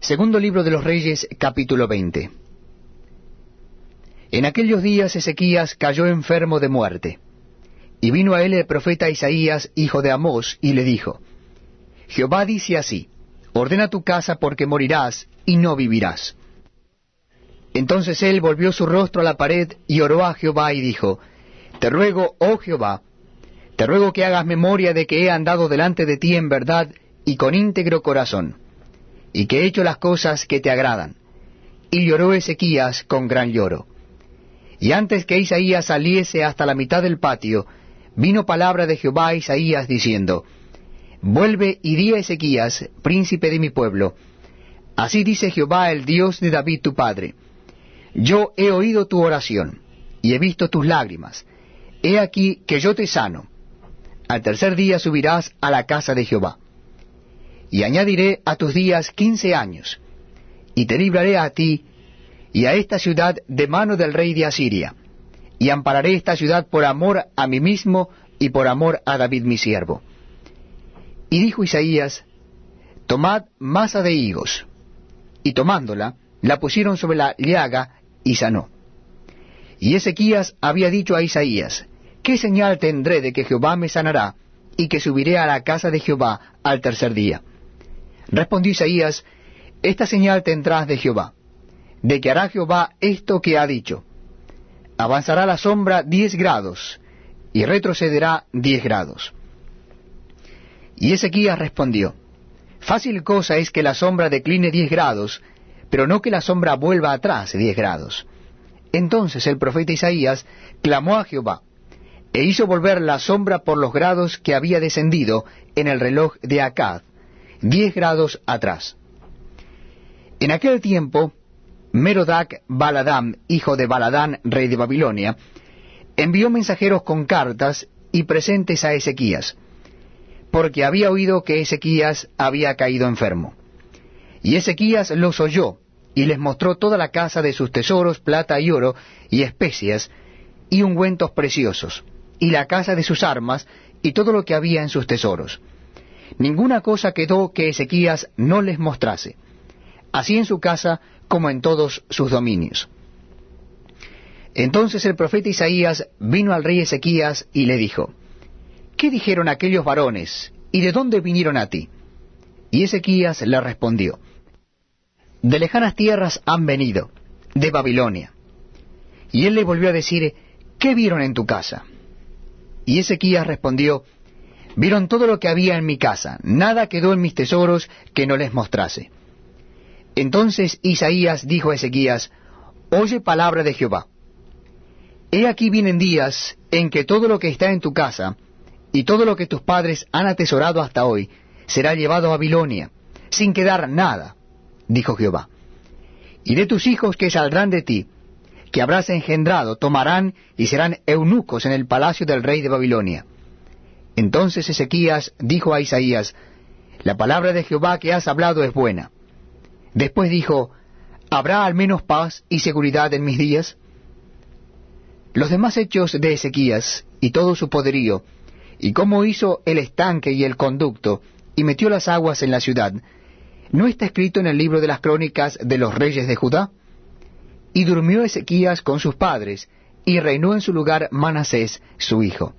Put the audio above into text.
Segundo libro de los Reyes, capítulo 20. En aquellos días Ezequías cayó enfermo de muerte. Y vino a él el profeta Isaías, hijo de Amós, y le dijo, Jehová dice así, ordena tu casa porque morirás y no vivirás. Entonces él volvió su rostro a la pared y oró a Jehová y dijo, Te ruego, oh Jehová, te ruego que hagas memoria de que he andado delante de ti en verdad y con íntegro corazón y que he hecho las cosas que te agradan. Y lloró Ezequías con gran lloro. Y antes que Isaías saliese hasta la mitad del patio, vino palabra de Jehová a Isaías diciendo, Vuelve y di a Ezequías, príncipe de mi pueblo, Así dice Jehová el Dios de David tu padre, Yo he oído tu oración, y he visto tus lágrimas, he aquí que yo te sano. Al tercer día subirás a la casa de Jehová y añadiré a tus días quince años, y te libraré a ti y a esta ciudad de mano del rey de Asiria, y ampararé esta ciudad por amor a mí mismo y por amor a David mi siervo. Y dijo Isaías, Tomad masa de higos, y tomándola, la pusieron sobre la llaga y sanó. Y Ezequías había dicho a Isaías, ¿qué señal tendré de que Jehová me sanará y que subiré a la casa de Jehová al tercer día? Respondió Isaías, Esta señal tendrás de Jehová, de que hará Jehová esto que ha dicho. Avanzará la sombra diez grados, y retrocederá diez grados. Y Ezequías respondió, Fácil cosa es que la sombra decline diez grados, pero no que la sombra vuelva atrás diez grados. Entonces el profeta Isaías clamó a Jehová, e hizo volver la sombra por los grados que había descendido en el reloj de Acad, diez grados atrás. En aquel tiempo, Merodac Baladam, hijo de Baladán, rey de Babilonia, envió mensajeros con cartas y presentes a Ezequías, porque había oído que Ezequías había caído enfermo. Y Ezequías los oyó, y les mostró toda la casa de sus tesoros, plata y oro, y especias, y ungüentos preciosos, y la casa de sus armas, y todo lo que había en sus tesoros ninguna cosa quedó que Ezequías no les mostrase, así en su casa como en todos sus dominios. Entonces el profeta Isaías vino al rey Ezequías y le dijo, ¿Qué dijeron aquellos varones y de dónde vinieron a ti? Y Ezequías le respondió, De lejanas tierras han venido, de Babilonia. Y él le volvió a decir, ¿qué vieron en tu casa? Y Ezequías respondió, Vieron todo lo que había en mi casa, nada quedó en mis tesoros que no les mostrase. Entonces Isaías dijo a Ezequías, Oye palabra de Jehová. He aquí vienen días en que todo lo que está en tu casa, y todo lo que tus padres han atesorado hasta hoy, será llevado a Babilonia, sin quedar nada, dijo Jehová. Y de tus hijos que saldrán de ti, que habrás engendrado, tomarán y serán eunucos en el palacio del rey de Babilonia entonces Ezequías dijo a Isaías, La palabra de Jehová que has hablado es buena. Después dijo, ¿Habrá al menos paz y seguridad en mis días? Los demás hechos de Ezequías y todo su poderío, y cómo hizo el estanque y el conducto, y metió las aguas en la ciudad, ¿no está escrito en el libro de las crónicas de los reyes de Judá? Y durmió Ezequías con sus padres, y reinó en su lugar Manasés, su hijo.